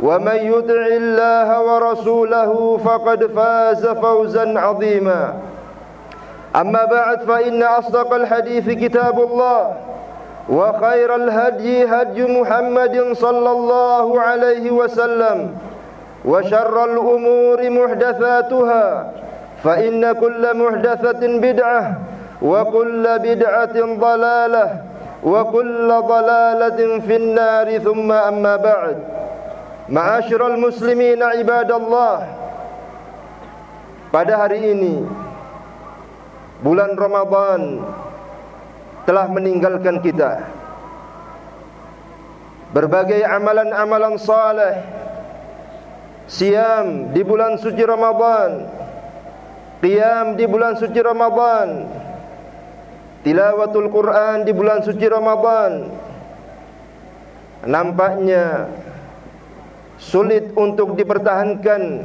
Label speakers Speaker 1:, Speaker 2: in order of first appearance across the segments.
Speaker 1: ومن يطع الله ورسوله فقد فاز فوزا عظيما. أما بعد فإن أصدق الحديث كتاب الله وخير الهدي هدي محمد صلى الله عليه وسلم وشر الأمور محدثاتها فإن كل محدثة بدعة وكل بدعة ضلالة وكل ضلالة في النار. ثم أما بعد Ma'asyiral muslimin ibadallah. Pada hari ini bulan Ramadan telah meninggalkan kita. Berbagai amalan-amalan saleh siam di bulan suci Ramadan, qiyam di bulan suci Ramadan, tilawatul Quran di bulan suci Ramadan. Nampaknya sulit untuk dipertahankan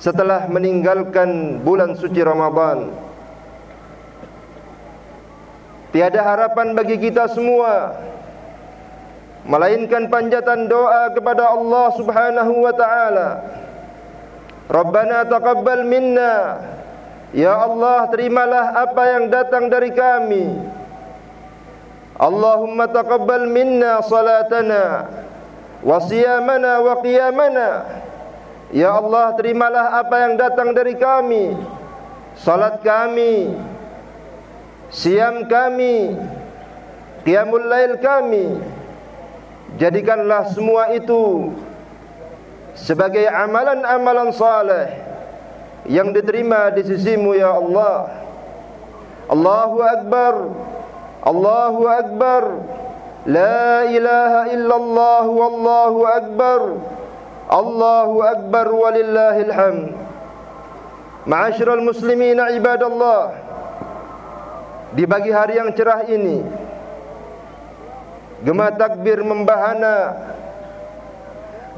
Speaker 1: setelah meninggalkan bulan suci Ramadan. Tiada harapan bagi kita semua melainkan panjatan doa kepada Allah Subhanahu wa taala. Rabbana taqabbal minna. Ya Allah, terimalah apa yang datang dari kami. Allahumma taqabbal minna salatana wa siyamana wa qiyamana. Ya Allah terimalah apa yang datang dari kami. Salat kami Siam kami Qiyamul lail kami. Jadikanlah semua itu Sebagai amalan-amalan saleh Yang diterima di sisimu ya Allah. Allahu Akbar Allahu Akbar La ilaha illallah Wallahu Akbar. Allahu Akbar walillahil hamd. Ma'asyiral muslimin ibadallah. Di pagi hari yang cerah ini Gema takbir membahana.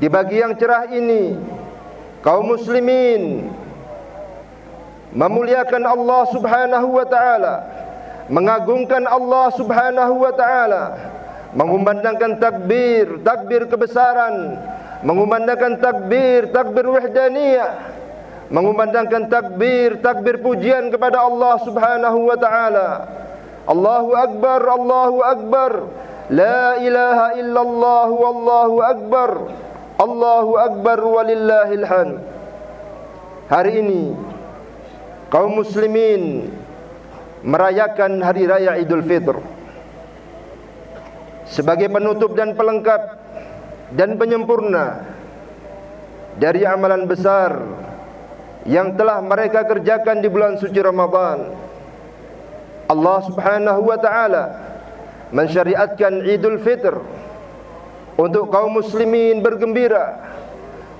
Speaker 1: Di pagi yang cerah ini Kaum muslimin Memuliakan Allah subhanahu wa ta'ala Mengagungkan Allah subhanahu wa ta'ala Mengumandangkan takbir Takbir kebesaran. Mengumandangkan takbir Takbir wahdaniyah. Mengumandangkan takbir Takbir pujian kepada Allah subhanahu wa ta'ala. Allahu Akbar Allahu Akbar. La ilaha illallah Wallahu Akbar. Allahu Akbar walillahil hamd. Hari ini Kaum muslimin Merayakan hari raya idul fitr Sebagai penutup dan pelengkap Dan penyempurna Dari amalan besar Yang telah mereka kerjakan di bulan suci Ramadan. Allah subhanahu wa ta'ala Mensyariatkan idul fitr Untuk kaum muslimin bergembira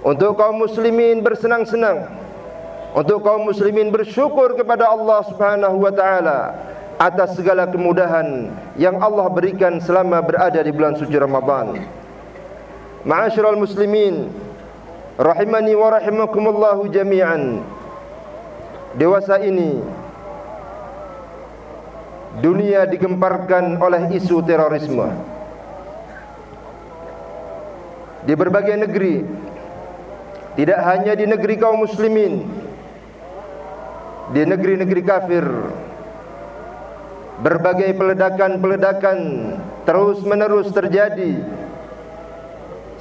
Speaker 1: Untuk kaum muslimin bersenang-senang Untuk kaum muslimin bersyukur kepada Allah subhanahu wa ta'ala Atas segala kemudahan Yang Allah berikan selama berada di bulan suci Ramadan. Ma'asyiral muslimin Rahimani wa rahimakumullahu jami'an. Dewasa ini dunia digemparkan oleh isu terorisme. Di berbagai negeri tidak hanya di negeri kaum muslimin di negeri-negeri kafir berbagai peledakan-peledakan terus menerus terjadi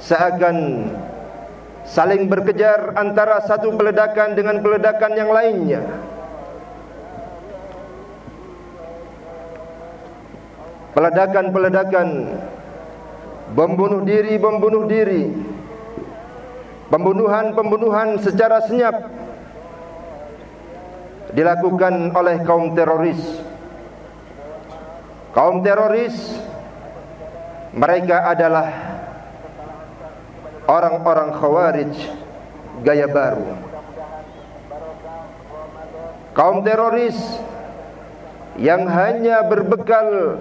Speaker 1: seakan saling berkejar antara satu peledakan dengan peledakan yang lainnya. Peledakan-peledakan bom bunuh diri bom bunuh diri. Pembunuhan-pembunuhan secara senyap dilakukan oleh kaum teroris kaum teroris mereka adalah orang-orang khawarij gaya baru kaum teroris yang hanya berbekal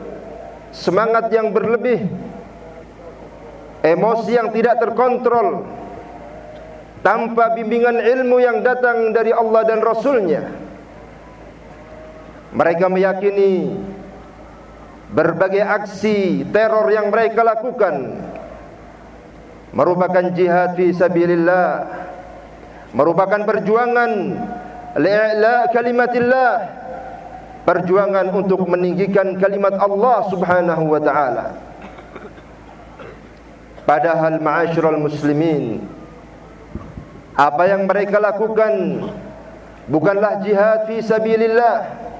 Speaker 1: semangat yang berlebih, emosi yang tidak terkontrol, tanpa bimbingan ilmu yang datang dari Allah dan Rasulnya. Mereka meyakini berbagai aksi teror yang mereka lakukan merupakan jihad fi sabilillah, merupakan perjuangan li'la kalimatillah perjuangan untuk meninggikan kalimat Allah Subhanahu wa taala. Padahal ma'asyiral muslimin apa yang mereka lakukan bukanlah jihad fi sabilillah.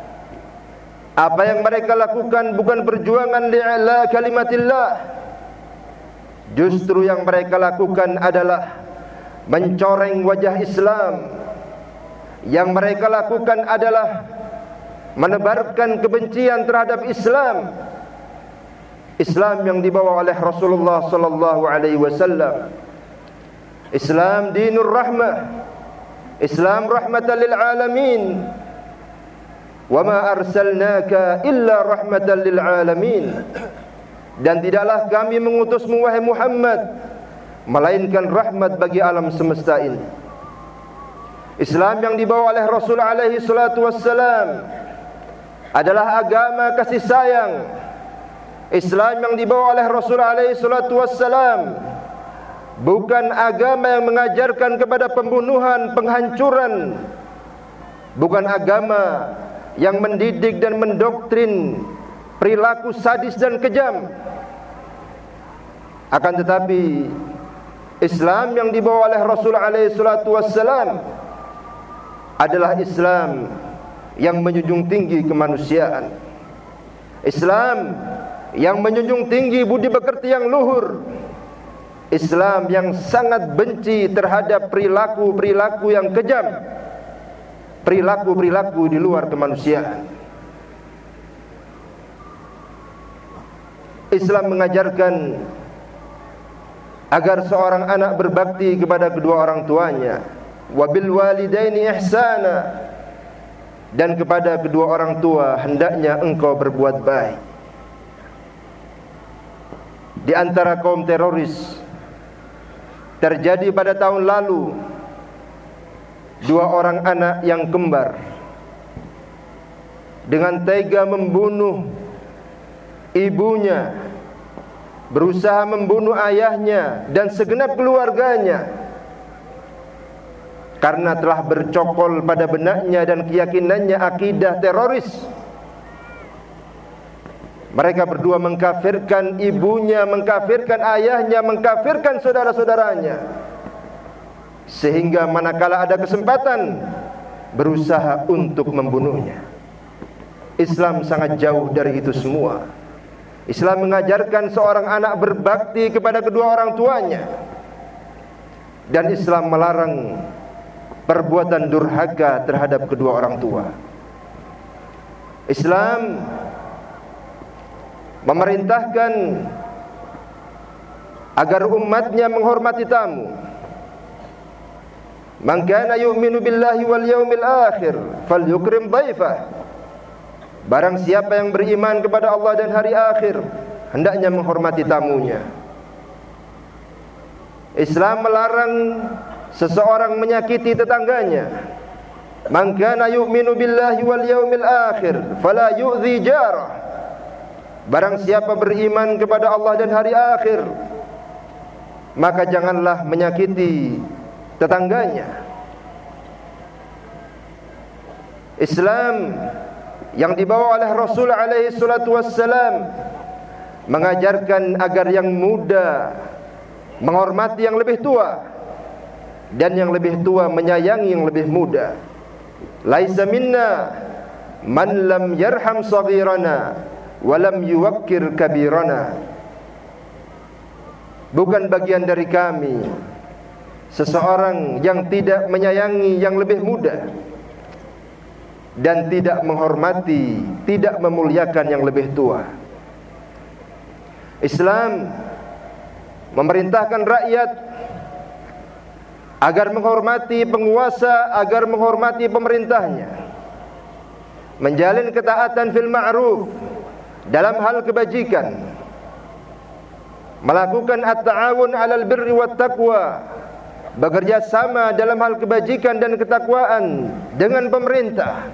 Speaker 1: Apa yang mereka lakukan bukan perjuangan li'ala kalimatillah. Justru yang mereka lakukan adalah mencoreng wajah Islam. Yang mereka lakukan adalah menebarkan kebencian terhadap Islam Islam yang dibawa oleh Rasulullah sallallahu alaihi wasallam Islam dinur rahmah Islam rahmatan lil alamin Wama arsalnaka illa rahmatan lil alamin. Dan tidaklah kami mengutusmu wahai Muhammad melainkan rahmat bagi alam semesta ini. Islam yang dibawa oleh Rasul alaihi salatu wassalam adalah agama kasih sayang. Islam yang dibawa oleh Rasul alaihi salatu wassalam bukan agama yang mengajarkan kepada pembunuhan, penghancuran. Bukan agama yang mendidik dan mendoktrin perilaku sadis dan kejam. Akan tetapi Islam yang dibawa oleh Rasul alaihi wassalam adalah Islam yang menjunjung tinggi kemanusiaan. Islam yang menjunjung tinggi budi pekerti yang luhur. Islam yang sangat benci terhadap perilaku-perilaku yang kejam perilaku-perilaku di luar kemanusiaan. Islam mengajarkan agar seorang anak berbakti kepada kedua orang tuanya. Wabil walidaini ihsana. Dan kepada kedua orang tua hendaknya engkau berbuat baik. Di antara kaum teroris terjadi pada tahun lalu dua orang anak yang kembar dengan tega membunuh ibunya berusaha membunuh ayahnya dan segenap keluarganya karena telah bercokol pada benaknya dan keyakinannya akidah teroris. Mereka berdua mengkafirkan ibunya, mengkafirkan ayahnya, mengkafirkan saudara-saudaranya. Sehingga manakala ada kesempatan berusaha untuk membunuhnya. Islam sangat jauh dari itu semua. Islam mengajarkan seorang anak berbakti kepada kedua orang tuanya. Dan Islam melarang perbuatan durhaka terhadap kedua orang tua. Islam memerintahkan agar umatnya menghormati tamu. Man kana yu'minu billahi wal yawmil akhir falyukrim dhaifah. Barang siapa yang beriman kepada Allah dan hari akhir hendaknya menghormati tamunya. Islam melarang seseorang menyakiti tetangganya Man kana yu'minu billahi wal yawmil akhir fala yu'dhi jarah. Barang siapa beriman kepada Allah dan hari akhir maka janganlah menyakiti tetangganya. Islam yang dibawa oleh Rasul alaihi salatu wassalam mengajarkan agar yang muda menghormati yang lebih tua dan yang lebih tua menyayangi yang lebih muda. Laisa minna man lam yarham saghirana wa lam yuwakkir kabirana. Bukan bagian dari kami seseorang yang tidak menyayangi yang lebih muda dan tidak menghormati, tidak memuliakan yang lebih tua. Islam memerintahkan rakyat agar menghormati penguasa, agar menghormati pemerintahnya. Menjalin ketaatan fil ma'ruf dalam hal kebajikan. Melakukan at-ta'awun 'alal birri wat taqwa. Bekerja sama dalam hal kebajikan dan ketakwaan dengan pemerintah.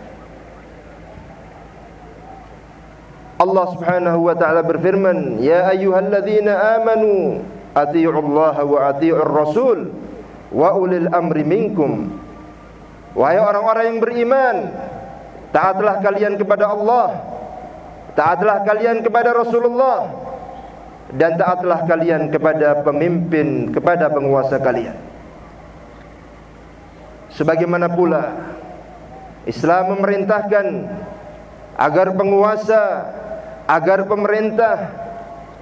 Speaker 1: Allah Subhanahu wa taala berfirman, "Ya ayyuhalladzina amanu atti'ullaha wa atti'ur rasul wa ulil amri minkum." Wahai orang-orang yang beriman, taatlah kalian kepada Allah, taatlah kalian kepada Rasulullah dan taatlah kalian kepada pemimpin, kepada penguasa kalian. Sebagaimana pula Islam memerintahkan agar penguasa agar pemerintah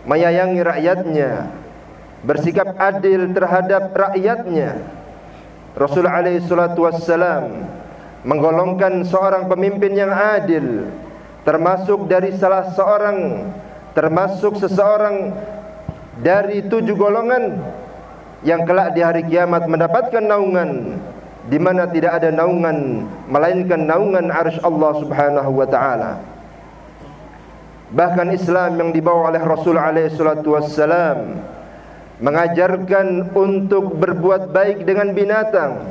Speaker 1: menyayangi rakyatnya bersikap adil terhadap rakyatnya. Rasul alaihi salatu wassalam menggolongkan seorang pemimpin yang adil termasuk dari salah seorang termasuk seseorang dari tujuh golongan yang kelak di hari kiamat mendapatkan naungan di mana tidak ada naungan melainkan naungan arsy Allah Subhanahu wa taala Bahkan Islam yang dibawa oleh Rasul alaihi salatu wassalam mengajarkan untuk berbuat baik dengan binatang.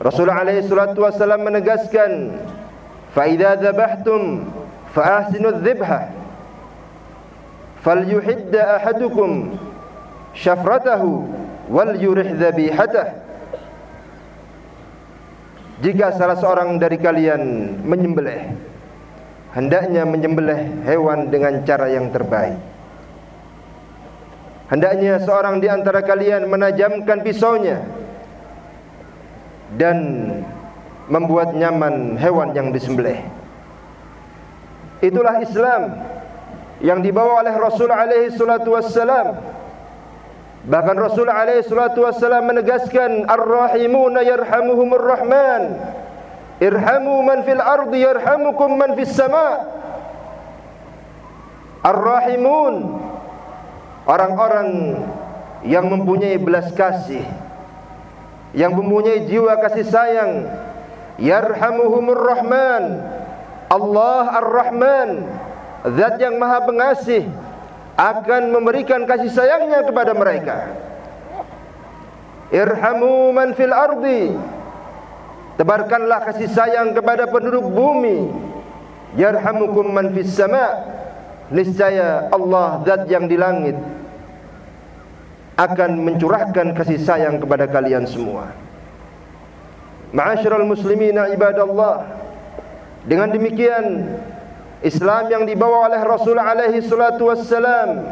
Speaker 1: Rasul alaihi salatu wassalam menegaskan, "Fa idza dzabhtum fa ahsinu dzibha. Falyuhidda ahadukum syafratahu wal yurih dzabihatahu." Jika salah seorang dari kalian menyembelih hendaknya menyembelih hewan dengan cara yang terbaik. Hendaknya seorang di antara kalian menajamkan pisaunya dan membuat nyaman hewan yang disembelih. Itulah Islam yang dibawa oleh Rasul alaihi salatu wassalam. Bahkan Rasul alaihi wassalam menegaskan ar-rahimuna yarhamuhumur rahman. Irhamu man fil ardi yarhamukum man fis sama. Ar-Rahimun orang-orang yang mempunyai belas kasih yang mempunyai jiwa kasih sayang yarhamuhumur rahman Allah ar-Rahman zat yang maha pengasih akan memberikan kasih sayangnya kepada mereka irhamu man fil ardi Tebarkanlah kasih sayang kepada penduduk bumi. Yarhamukum man fis sama. Niscaya Allah zat yang di langit akan mencurahkan kasih sayang kepada kalian semua. Ma'asyiral muslimina ibadallah. Dengan demikian Islam yang dibawa oleh Rasul alaihi salatu wassalam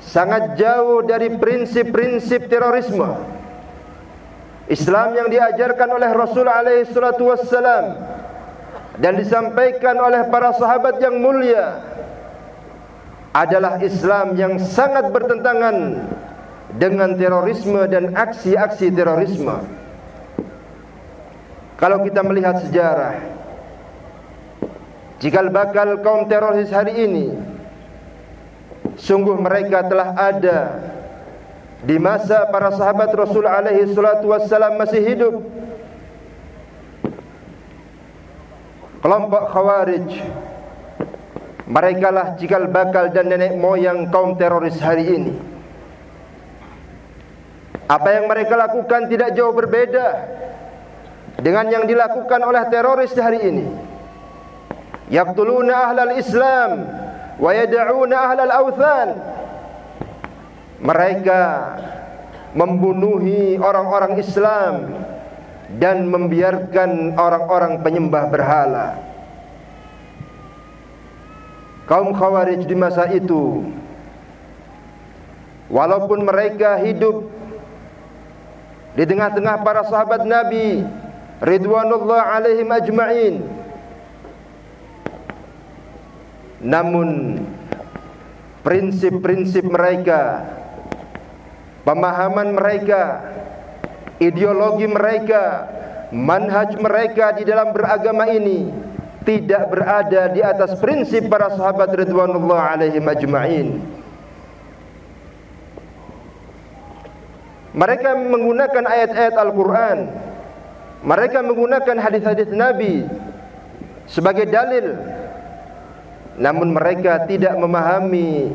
Speaker 1: sangat jauh dari prinsip-prinsip terorisme. Islam yang diajarkan oleh Rasul alaihi salatu wassalam dan disampaikan oleh para sahabat yang mulia adalah Islam yang sangat bertentangan dengan terorisme dan aksi-aksi terorisme. Kalau kita melihat sejarah jika bakal kaum teroris hari ini sungguh mereka telah ada di masa para sahabat Rasul alaihi salatu wassalam masih hidup kelompok khawarij mereka lah cikal bakal dan nenek moyang kaum teroris hari ini apa yang mereka lakukan tidak jauh berbeda dengan yang dilakukan oleh teroris hari ini. Yaqtuluna ahlal Islam wa yad'una ahlal awthan. Mereka membunuhi orang-orang Islam dan membiarkan orang-orang penyembah berhala. Kaum Khawarij di masa itu walaupun mereka hidup di tengah-tengah para sahabat Nabi ridwanullah alaihim ajma'in namun prinsip-prinsip mereka pemahaman mereka ideologi mereka manhaj mereka di dalam beragama ini tidak berada di atas prinsip para sahabat ridwanullah alaihim ajma'in. Mereka menggunakan ayat-ayat Al-Quran. Mereka menggunakan hadis-hadis Nabi Sebagai dalil Namun mereka tidak memahami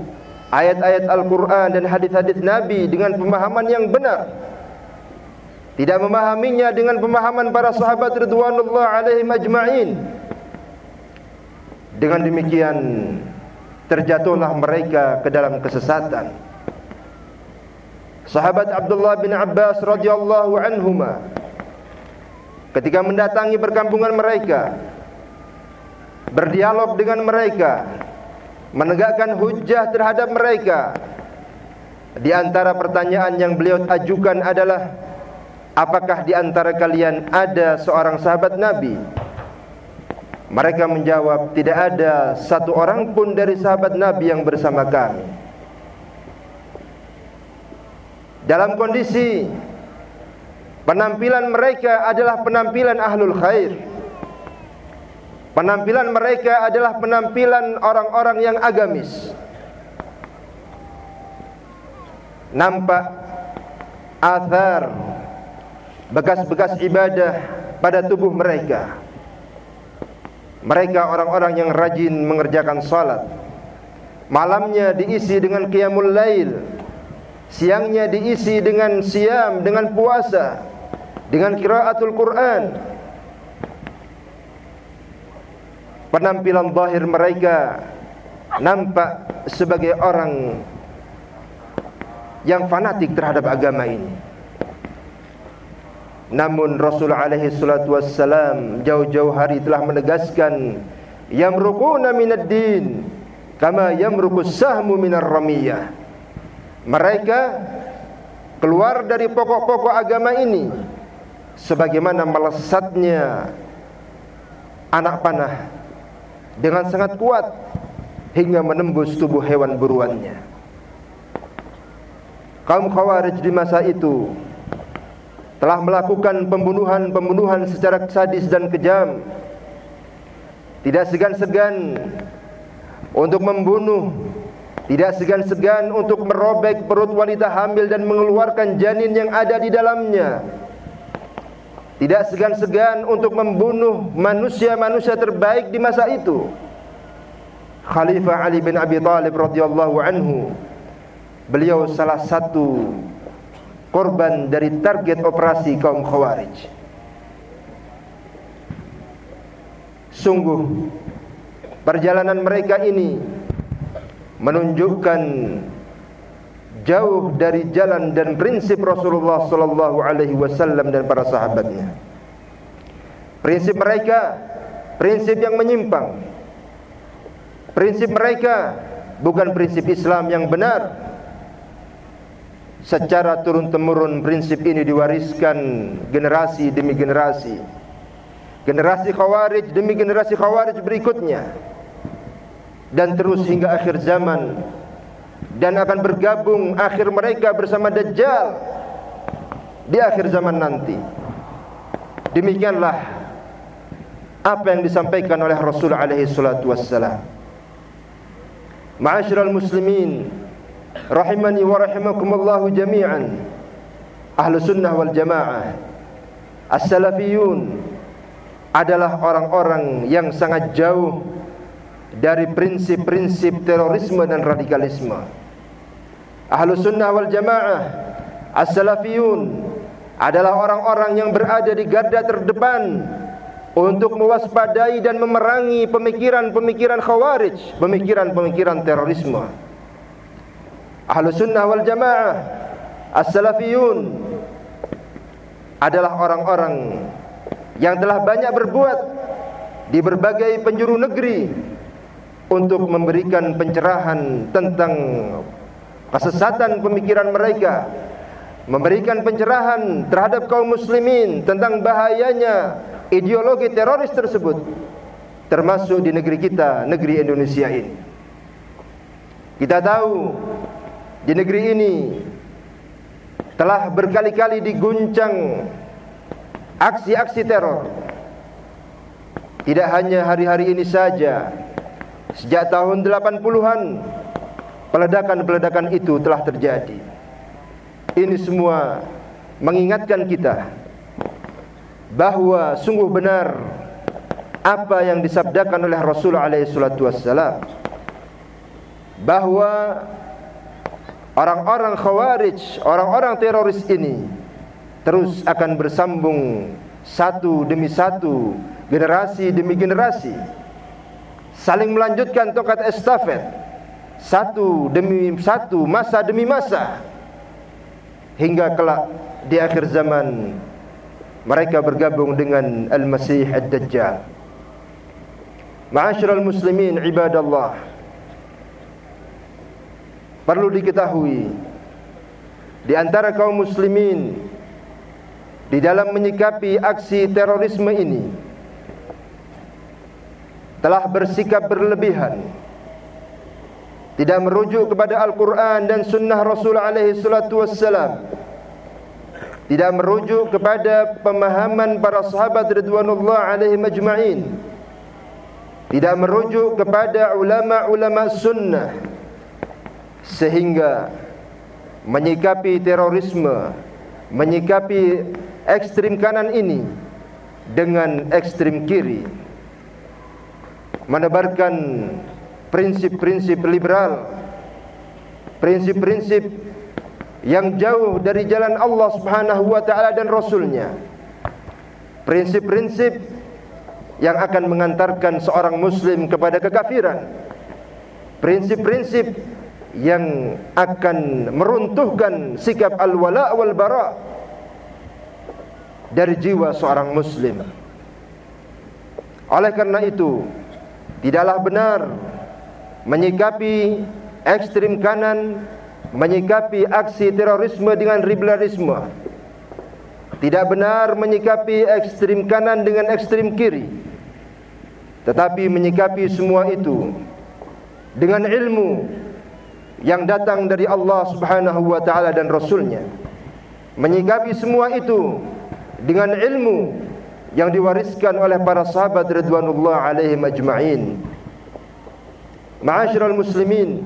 Speaker 1: Ayat-ayat Al-Quran dan hadis-hadis Nabi Dengan pemahaman yang benar. Tidak memahaminya dengan pemahaman para sahabat Ridwanullah alaihim ajma'in. Dengan demikian Terjatuhlah mereka ke dalam kesesatan. Sahabat Abdullah bin Abbas radhiyallahu anhuma ketika mendatangi perkampungan mereka berdialog dengan mereka menegakkan hujah terhadap mereka. Di antara pertanyaan yang beliau ajukan adalah apakah di antara kalian ada seorang sahabat Nabi? Mereka menjawab tidak ada satu orang pun dari sahabat Nabi yang bersama kami. Dalam kondisi penampilan mereka adalah penampilan ahlul khair penampilan mereka adalah penampilan orang-orang yang agamis. Nampak athar bekas-bekas ibadah pada tubuh mereka. Mereka orang-orang yang rajin mengerjakan salat. Malamnya diisi dengan qiyamul lail. Siangnya diisi dengan siam, dengan puasa, dengan kiraatul Quran. Penampilan zahir mereka nampak sebagai orang yang fanatik terhadap agama ini. Namun Rasul alaihi salatu wassalam jauh-jauh hari telah menegaskan yamruquna minad din kama yamruqus sahmu minar ramiyah mereka keluar dari pokok-pokok agama ini sebagaimana melesatnya anak panah dengan sangat kuat hingga menembus tubuh hewan buruannya. Kaum Khawarij di masa itu telah melakukan pembunuhan-pembunuhan secara sadis dan kejam. Tidak segan-segan untuk membunuh tidak segan-segan untuk merobek perut wanita hamil dan mengeluarkan janin yang ada di dalamnya. Tidak segan-segan untuk membunuh manusia-manusia terbaik di masa itu. Khalifah Ali bin Abi Talib radhiyallahu anhu beliau salah satu korban dari target operasi kaum Khawarij. Sungguh perjalanan mereka ini menunjukkan jauh dari jalan dan prinsip Rasulullah sallallahu alaihi wasallam dan para sahabatnya. Prinsip mereka prinsip yang menyimpang. Prinsip mereka bukan prinsip Islam yang benar. Secara turun temurun prinsip ini diwariskan generasi demi generasi. Generasi Khawarij demi generasi Khawarij berikutnya dan terus hingga akhir zaman dan akan bergabung akhir mereka bersama Dajjal di akhir zaman nanti. Demikianlah apa yang disampaikan oleh Rasul alaihi salatu wassalam. Ma'asyiral muslimin rahimani wa rahimakumullah jami'an. Ahlu sunnah wal jamaah As-salafiyun adalah orang-orang yang sangat jauh dari prinsip-prinsip terorisme dan radikalisme. Ahlu sunnah wal jamaah As-salafiyun adalah orang-orang yang berada di garda terdepan untuk mewaspadai dan memerangi pemikiran-pemikiran khawarij, pemikiran-pemikiran terorisme. Ahlu sunnah wal jamaah, as-salafiyun adalah orang-orang yang telah banyak berbuat di berbagai penjuru negeri untuk memberikan pencerahan tentang kesesatan pemikiran mereka memberikan pencerahan terhadap kaum muslimin tentang bahayanya ideologi teroris tersebut termasuk di negeri kita, negeri Indonesia ini. Kita tahu di negeri ini telah berkali-kali diguncang aksi-aksi teror. Tidak hanya hari-hari ini saja. Sejak tahun 80-an peledakan-peledakan itu telah terjadi. Ini semua mengingatkan kita bahawa sungguh benar apa yang disabdakan oleh Rasulullah alaihi salatu wassalam orang-orang khawarij, orang-orang teroris ini terus akan bersambung satu demi satu, generasi demi generasi saling melanjutkan tongkat estafet satu demi satu, masa demi masa hingga kelak di akhir zaman mereka bergabung dengan Al-Masih Ad-Dajjal. Ma'asyiral muslimin ibadallah. Perlu diketahui di antara kaum muslimin di dalam menyikapi aksi terorisme ini telah bersikap berlebihan tidak merujuk kepada Al-Quran dan Sunnah Rasul alaihi salatu wassalam. Tidak merujuk kepada pemahaman para sahabat ridwanullah alaihi majma'in. Tidak merujuk kepada ulama-ulama sunnah. Sehingga menyikapi terorisme menyikapi ekstrim kanan ini dengan ekstrim kiri. Menebarkan prinsip-prinsip liberal prinsip-prinsip yang jauh dari jalan Allah Subhanahu wa taala dan rasulnya. Prinsip-prinsip yang akan mengantarkan seorang muslim kepada kekafiran. Prinsip-prinsip yang akan meruntuhkan sikap al-wala wal bara dari jiwa seorang muslim. Oleh karena itu, tidaklah benar menyikapi ekstrim kanan menyikapi aksi terorisme dengan liberalisme. Tidak benar menyikapi ekstrim kanan dengan ekstrim kiri. Tetapi menyikapi semua itu dengan ilmu yang datang dari Allah Subhanahu wa taala dan rasulnya. Menyikapi semua itu dengan ilmu yang diwariskan oleh para sahabat radhiyallahu alaihim ajma'in ma'asyiral muslimin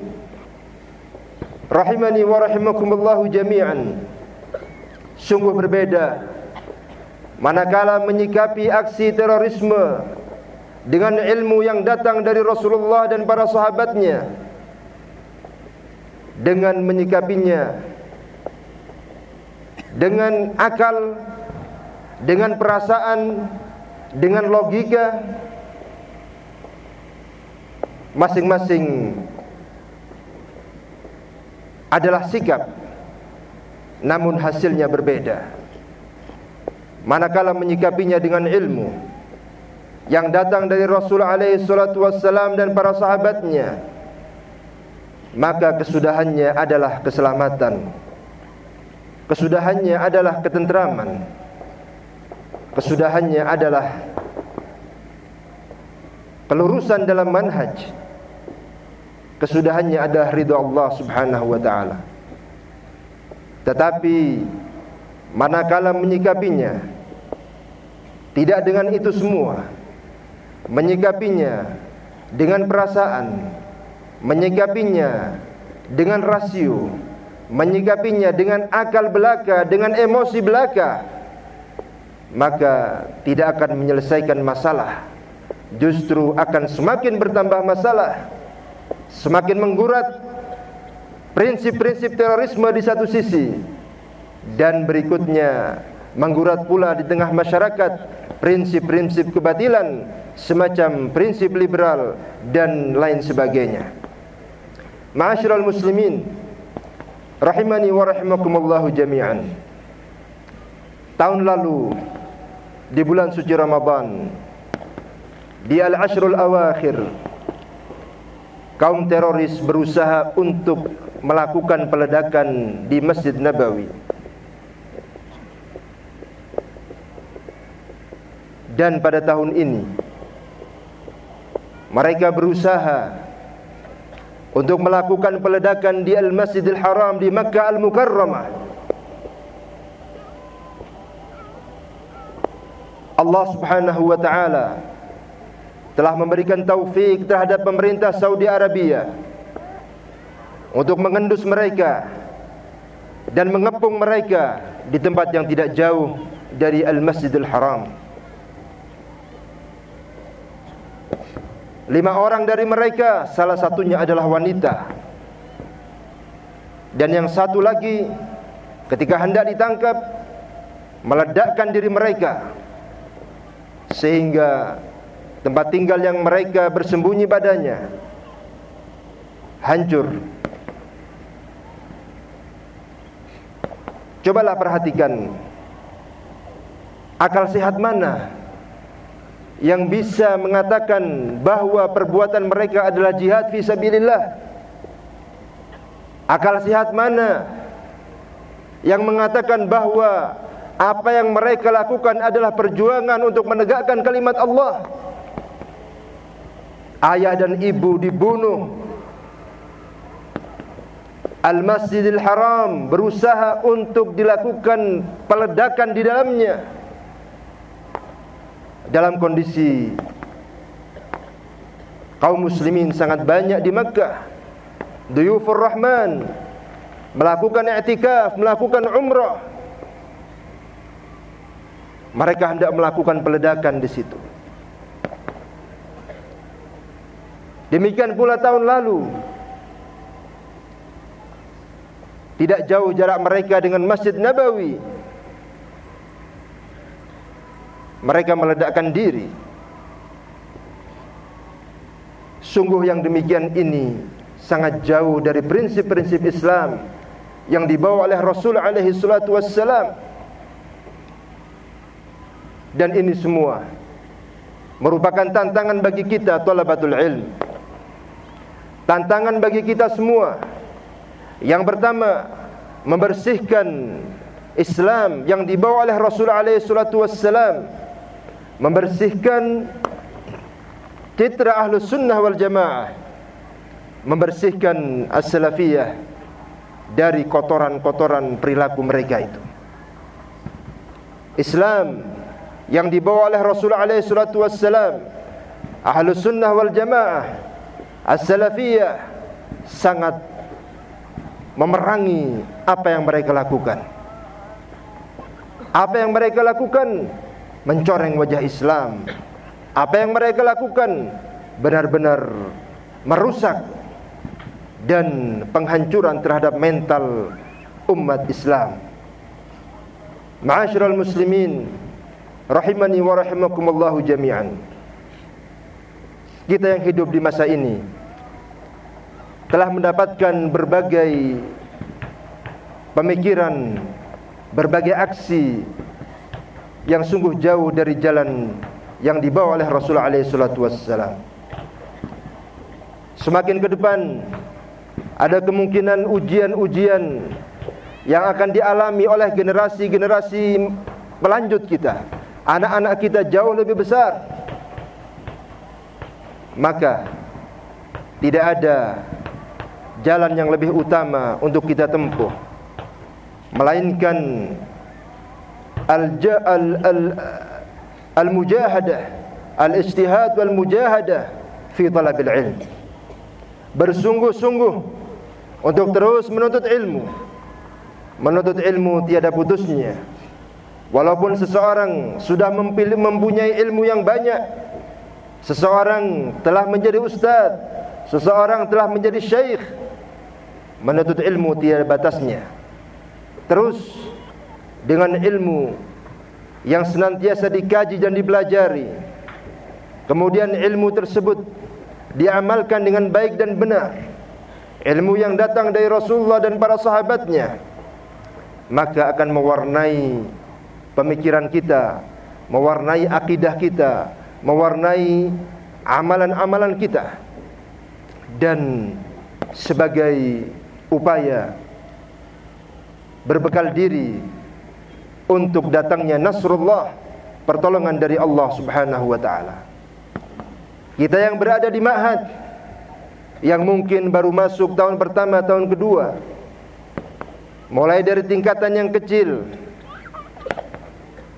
Speaker 1: rahimani wa rahimakumullahu jami'an. Sungguh berbeda manakala menyikapi aksi terorisme dengan ilmu yang datang dari Rasulullah dan para sahabatnya dengan menyikapinya dengan akal dengan perasaan dengan logika masing-masing adalah sikap namun hasilnya berbeda. Manakala menyikapinya dengan ilmu yang datang dari Rasul alaihi salatu wassalam dan para sahabatnya maka kesudahannya adalah keselamatan. Kesudahannya adalah ketentraman. Kesudahannya adalah pelurusan dalam manhaj kesudahannya adalah ridha Allah Subhanahu wa taala. Tetapi manakala menyikapinya tidak dengan itu semua, menyikapinya dengan perasaan, menyikapinya dengan rasio, menyikapinya dengan akal belaka, dengan emosi belaka, maka tidak akan menyelesaikan masalah. Justru akan semakin bertambah masalah semakin menggurat prinsip-prinsip terorisme di satu sisi dan berikutnya menggurat pula di tengah masyarakat prinsip-prinsip kebatilan semacam prinsip liberal dan lain sebagainya. Ma'asyiral muslimin rahimani wa rahimakumullah jami'an. Tahun lalu di bulan suci Ramadan di al-ashrul awakhir kaum teroris berusaha untuk melakukan peledakan di Masjid Nabawi. Dan pada tahun ini mereka berusaha untuk melakukan peledakan di Al-Masjidil Haram di Makkah Al-Mukarramah. Allah Subhanahu wa taala telah memberikan taufik terhadap pemerintah Saudi Arabia untuk mengendus mereka dan mengepung mereka di tempat yang tidak jauh dari Al-Masjidil Haram. Lima orang dari mereka salah satunya adalah wanita. Dan yang satu lagi ketika hendak ditangkap meledakkan diri mereka sehingga tempat tinggal yang mereka bersembunyi padanya hancur. Cobalah perhatikan akal sehat mana yang bisa mengatakan bahawa perbuatan mereka adalah jihad fi sabilillah. Akal sehat mana yang mengatakan bahawa apa yang mereka lakukan adalah perjuangan untuk menegakkan kalimat Allah ayah dan ibu dibunuh. Al-Masjidil Haram berusaha untuk dilakukan peledakan di dalamnya. Dalam kondisi kaum muslimin sangat banyak di Makkah. Duyufur Rahman melakukan i'tikaf, melakukan umrah. Mereka hendak melakukan peledakan di situ Demikian pula tahun lalu. Tidak jauh jarak mereka dengan Masjid Nabawi. Mereka meledakkan diri. Sungguh yang demikian ini Sangat jauh dari prinsip-prinsip Islam Yang dibawa oleh Rasul alaihi salatu wassalam. Dan ini semua Merupakan tantangan bagi kita Talabatul ilm tantangan bagi kita semua. Yang pertama, membersihkan Islam yang dibawa oleh Rasulullah wassalam. Membersihkan citra Ahlus Sunnah wal Jamaah. Membersihkan as-salafiyah dari kotoran-kotoran perilaku mereka itu. Islam yang dibawa oleh Rasulullah wassalam. Ahlus Sunnah wal Jamaah As-Salafiyah sangat memerangi apa yang mereka lakukan. Apa yang mereka lakukan mencoreng wajah Islam. Apa yang mereka lakukan benar-benar merusak dan penghancuran terhadap mental umat Islam. Ma'asyiral muslimin rahimani wa rahimakumullah jami'an. Kita yang hidup di masa ini telah mendapatkan berbagai pemikiran, berbagai aksi yang sungguh jauh dari jalan yang dibawa oleh Rasulullah SAW. Semakin ke depan ada kemungkinan ujian-ujian yang akan dialami oleh generasi-generasi pelanjut kita. Anak-anak kita jauh lebih besar. Maka tidak ada jalan yang lebih utama untuk kita tempuh melainkan al al al, al mujahadah al ijtihad wal mujahadah fi talabil ilm. Bersungguh-sungguh untuk terus menuntut ilmu. Menuntut ilmu tiada putusnya. Walaupun seseorang sudah memilih mempunyai ilmu yang banyak seseorang telah menjadi ustaz seseorang telah menjadi syekh menuntut ilmu tiada batasnya terus dengan ilmu yang senantiasa dikaji dan dipelajari. Kemudian ilmu tersebut diamalkan dengan baik dan benar. Ilmu yang datang dari Rasulullah dan para sahabatnya maka akan mewarnai pemikiran kita, mewarnai akidah kita, mewarnai amalan-amalan kita dan sebagai upaya berbekal diri untuk datangnya nasrullah pertolongan dari Allah Subhanahu wa taala. Kita yang berada di ma'had yang mungkin baru masuk tahun pertama, tahun kedua. Mulai dari tingkatan yang kecil,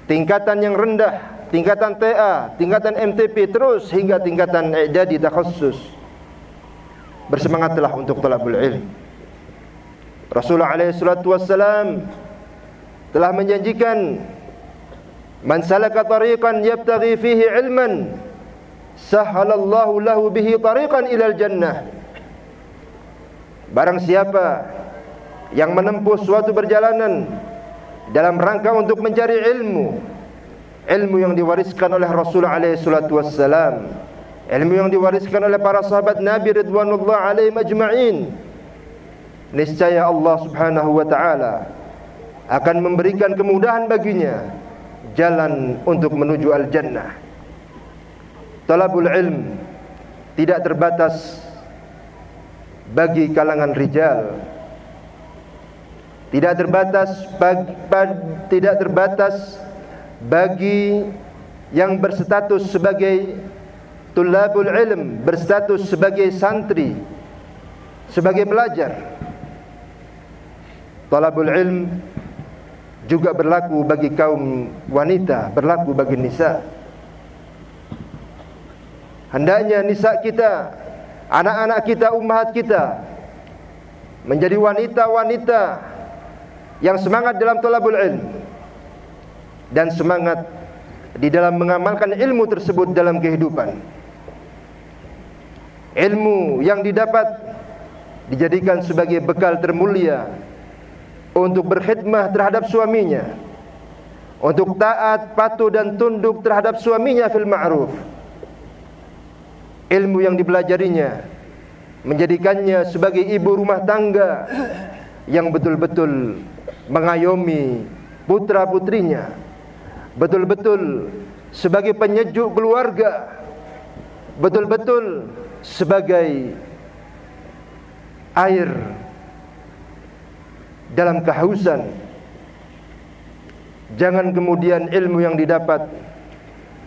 Speaker 1: tingkatan yang rendah, tingkatan TA, tingkatan MTP terus hingga tingkatan jadi takhassus. Bersemangatlah untuk talabul ilm. Rasulullah wassalam telah menjanjikan man salaka tariqan yabtaghi fihi ilman sahhalallahu lahu bihi tariqan ila jannah. Barang siapa yang menempuh suatu perjalanan dalam rangka untuk mencari ilmu ilmu yang diwariskan oleh Rasul alaihi salatu wassalam ilmu yang diwariskan oleh para sahabat Nabi ridwanullah alaihi majma'in niscaya Allah Subhanahu wa taala akan memberikan kemudahan baginya jalan untuk menuju al-jannah. Talabul ilm tidak terbatas bagi kalangan rijal. Tidak terbatas bagi, tidak terbatas bagi yang berstatus sebagai tulabul ilm, berstatus sebagai santri, sebagai pelajar. Talabul ilm juga berlaku bagi kaum wanita, berlaku bagi nisa. Hendaknya nisa kita, anak-anak kita, ummahat kita menjadi wanita-wanita yang semangat dalam talabul ilm dan semangat di dalam mengamalkan ilmu tersebut dalam kehidupan. Ilmu yang didapat dijadikan sebagai bekal termulia untuk berkhidmah terhadap suaminya untuk taat patuh dan tunduk terhadap suaminya fil ma'ruf. Ilmu yang dipelajarinya menjadikannya sebagai ibu rumah tangga yang betul-betul mengayomi putra-putrinya betul-betul sebagai penyejuk keluarga betul-betul sebagai air dalam kehausan. Jangan kemudian ilmu yang didapat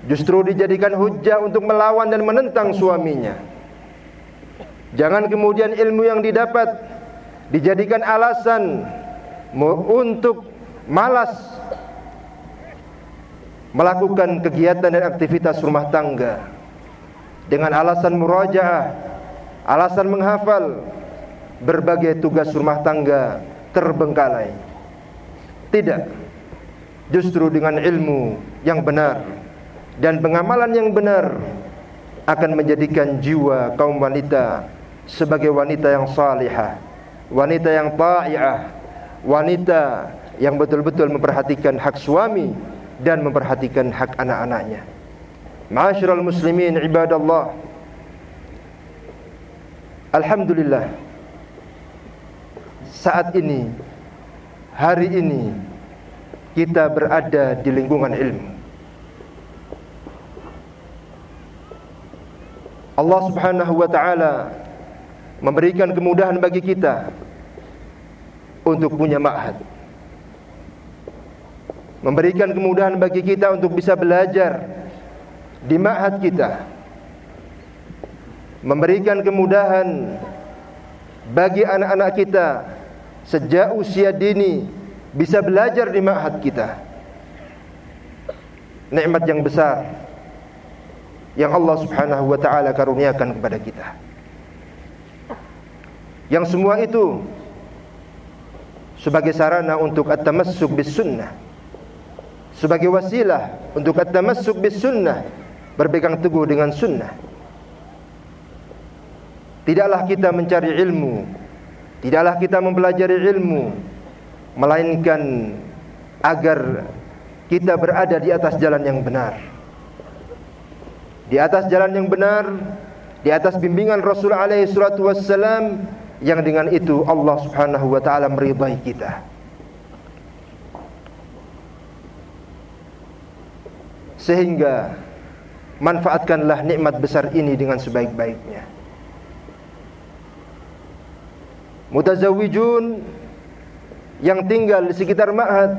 Speaker 1: Justru dijadikan hujah untuk melawan dan menentang suaminya. Jangan kemudian ilmu yang didapat Dijadikan alasan Untuk malas Melakukan kegiatan dan aktivitas rumah tangga. Dengan alasan murajaah Alasan menghafal Berbagai tugas rumah tangga terbengkalai. Tidak. Justru dengan ilmu yang benar dan pengamalan yang benar akan menjadikan jiwa kaum wanita sebagai wanita yang salihah, wanita yang ta'iah, wanita yang betul-betul memperhatikan hak suami dan memperhatikan hak anak-anaknya. Ma'asyiral muslimin ibadallah. Alhamdulillah saat ini hari ini kita berada di lingkungan ilmu. Allah Subhanahu wa taala memberikan kemudahan bagi kita untuk punya ma'had. Memberikan kemudahan bagi kita untuk bisa belajar di ma'had kita. Memberikan kemudahan bagi anak-anak kita sejak usia dini bisa belajar di ma'had kita. Nikmat yang besar yang Allah Subhanahu wa taala karuniakan kepada kita. Yang semua itu sebagai sarana untuk at-tamassuk bis sunnah. Sebagai wasilah untuk at-tamassuk bis sunnah, berpegang teguh dengan sunnah. Tidaklah kita mencari ilmu Tidaklah kita mempelajari ilmu Melainkan Agar kita berada di atas jalan yang benar. Di atas jalan yang benar, di atas bimbingan Rasul alaihi salatu wassalam yang dengan itu Allah Subhanahu wa taala meridai kita. Sehingga manfaatkanlah nikmat besar ini dengan sebaik-baiknya. Mutazawwijun yang tinggal di sekitar ma'had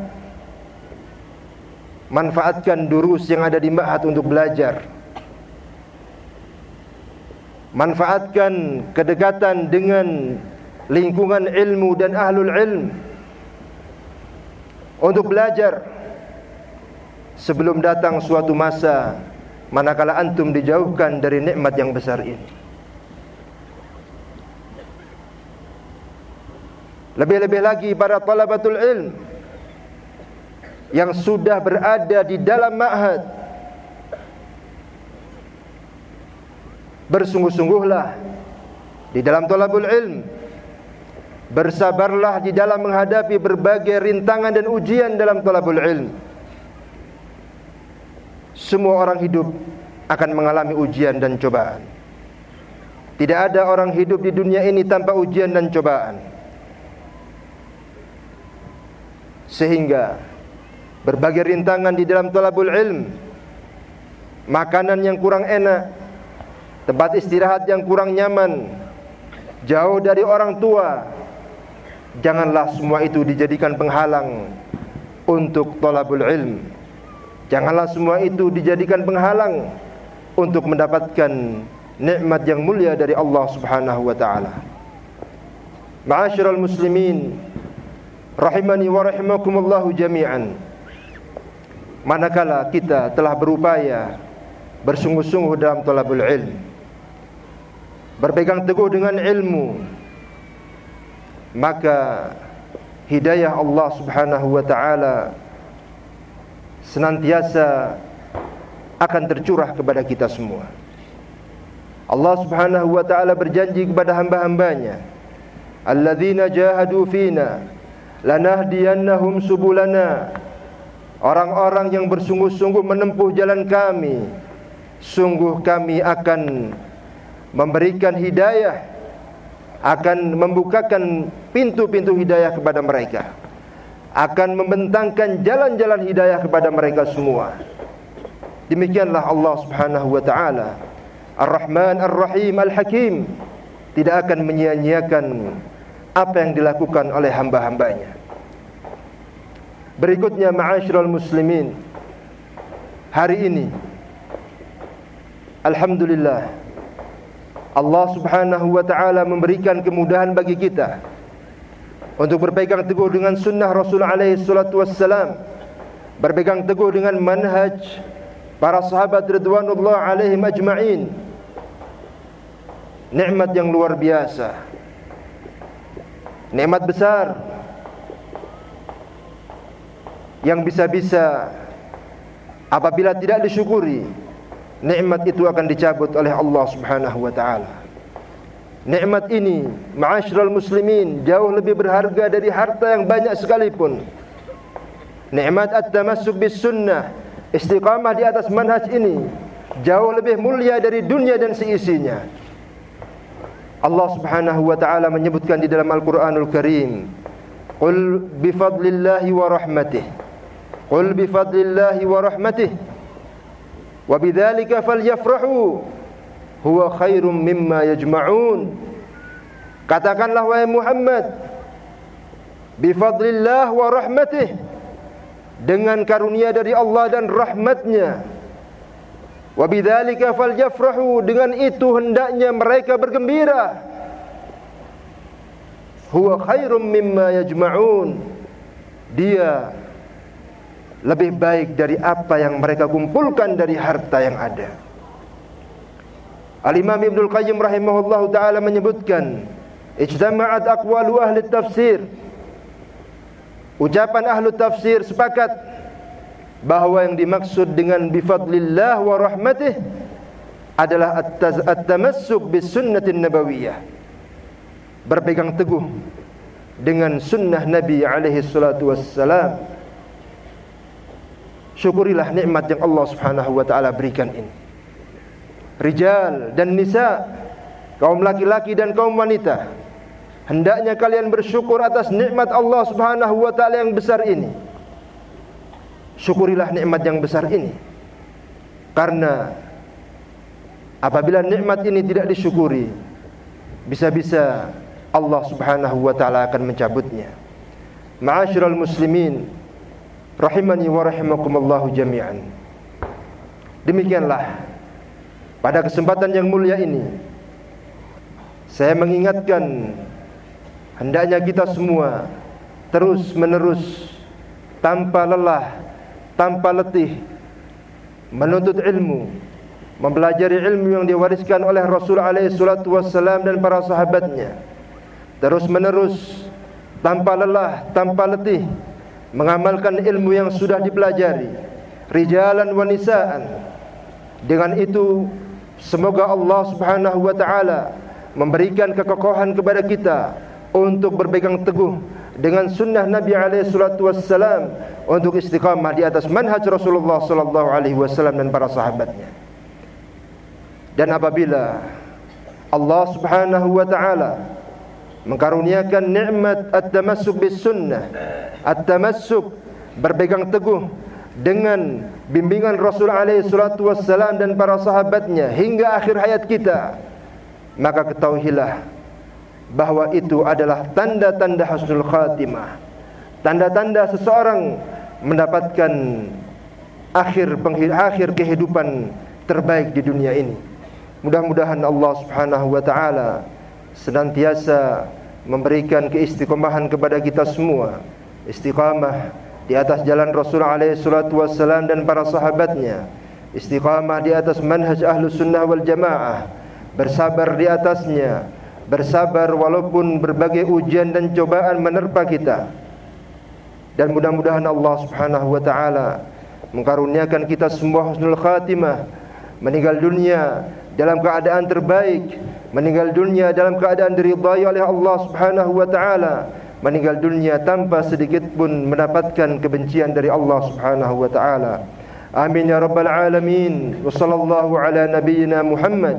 Speaker 1: manfaatkan durus yang ada di ma'had untuk belajar. Manfaatkan kedekatan dengan lingkungan ilmu dan ahlul ilm untuk belajar sebelum datang suatu masa manakala antum dijauhkan dari nikmat yang besar ini. Lebih-lebih lagi para talabatul ilm yang sudah berada di dalam ma'had bersungguh-sungguhlah di dalam talabul ilm bersabarlah di dalam menghadapi berbagai rintangan dan ujian dalam talabul ilm semua orang hidup akan mengalami ujian dan cobaan. Tidak ada orang hidup di dunia ini tanpa ujian dan cobaan. Sehingga berbagai rintangan di dalam tolabul ilm, makanan yang kurang enak, tempat istirahat yang kurang nyaman, jauh dari orang tua, janganlah semua itu dijadikan penghalang untuk tolabul ilm. Janganlah semua itu dijadikan penghalang untuk mendapatkan nikmat yang mulia dari Allah Subhanahu wa taala. Ma'asyiral muslimin rahimani wa rahimakumullah jami'an. Manakala kita telah berupaya bersungguh-sungguh dalam talabul ilm berpegang teguh dengan ilmu maka hidayah Allah Subhanahu wa taala senantiasa akan tercurah kepada kita semua. Allah Subhanahu wa taala berjanji kepada hamba-hambanya, "Alladzina jahadu fina lanahdiyannahum subulana." Orang-orang yang bersungguh-sungguh menempuh jalan kami, sungguh kami akan memberikan hidayah, akan membukakan pintu-pintu hidayah kepada mereka akan membentangkan jalan-jalan hidayah kepada mereka semua. Demikianlah Allah Subhanahu wa taala. Ar-Rahman Ar-Rahim Al-Hakim tidak akan menyia-nyiakan apa yang dilakukan oleh hamba-hambanya. Berikutnya ma'asyiral muslimin. Hari ini alhamdulillah Allah Subhanahu wa taala memberikan kemudahan bagi kita untuk berpegang teguh dengan sunnah Rasul alaihi salatu wassalam berpegang teguh dengan manhaj para sahabat ridwanullah alaihim ajma'in nikmat yang luar biasa nikmat besar yang bisa-bisa apabila tidak disyukuri nikmat itu akan dicabut oleh Allah Subhanahu wa taala. Nikmat ini Ma'asyiral muslimin Jauh lebih berharga dari harta yang banyak sekalipun. Nikmat at-tamassuk bis sunnah Istiqamah di atas manhaj ini Jauh lebih mulia dari dunia dan seisinya Allah subhanahu wa ta'ala menyebutkan di dalam Al-Quranul Karim Qul bifadlillahi wa rahmatih Qul bifadlillahi wa rahmatih Wa bidhalika falyafrahu huwa khairum mimma yajma'un katakanlah wahai Muhammad bi fadlillah wa rahmatih dengan karunia dari Allah dan rahmatnya wa bidzalika falyafrahu dengan itu hendaknya mereka bergembira. Huwa khairum mimma yajma'un. Dia lebih baik dari apa yang mereka kumpulkan dari harta yang ada. Al-Imam Ibn Al-Qayyim rahimahullah ta'ala menyebutkan Ijtama'at aqwalu ahli tafsir. Ucapan ahli tafsir sepakat Bahawa yang dimaksud dengan bifadlillah wa rahmatih Adalah at-tamassuk bis sunnatin nabawiyah Berpegang teguh Dengan sunnah Nabi alaihi salatu wassalam syukurilah nikmat yang Allah Subhanahu wa taala berikan ini. Rijal dan nisa, kaum laki-laki dan kaum wanita, hendaknya kalian bersyukur atas nikmat Allah Subhanahu wa taala yang besar ini. Syukurilah nikmat yang besar ini. Karena apabila nikmat ini tidak disyukuri, bisa-bisa Allah Subhanahu wa taala akan mencabutnya. Ma'asyiral muslimin, rahimani wa rahimakumullahu jami'an. Demikianlah pada kesempatan yang mulia ini saya mengingatkan hendaknya kita semua terus menerus tanpa lelah, tanpa letih menuntut ilmu, mempelajari ilmu yang diwariskan oleh Rasul alaihi salatu wassalam dan para sahabatnya. Terus menerus tanpa lelah, tanpa letih mengamalkan ilmu yang sudah dipelajari rijalan wa nisaan dengan itu semoga Allah Subhanahu wa taala memberikan kekokohan kepada kita untuk berpegang teguh dengan sunnah Nabi alaihi salatu wassalam untuk istiqamah di atas manhaj Rasulullah sallallahu alaihi wasallam dan para sahabatnya. Dan apabila Allah Subhanahu wa taala mengkaruniakan nikmat at-tamassuk bis sunnah at-tamassuk berpegang teguh dengan bimbingan Rasul alaihi salatu wassalam dan para sahabatnya hingga akhir hayat kita maka ketahuilah bahawa itu adalah tanda-tanda husnul khatimah. Tanda-tanda seseorang mendapatkan akhir akhir kehidupan terbaik di dunia ini. Mudah-mudahan Allah Subhanahu wa taala senantiasa memberikan keistiqomahan kepada kita semua istiqamah di atas jalan Rasul alaihi salatu wassalam dan para sahabatnya istiqamah di atas manhaj ahlu sunnah wal jamaah bersabar di atasnya bersabar walaupun berbagai ujian dan cobaan menerpa kita. Dan mudah-mudahan Allah Subhanahu wa taala mengkaruniakan kita semua husnul khatimah meninggal dunia dalam keadaan terbaik meninggal dunia dalam keadaan diridhai oleh Allah Subhanahu wa taala meninggal dunia tanpa sedikit pun mendapatkan kebencian dari Allah Subhanahu wa taala. Amin ya rabbal alamin. Wa sallallahu ala nabiyyina Muhammad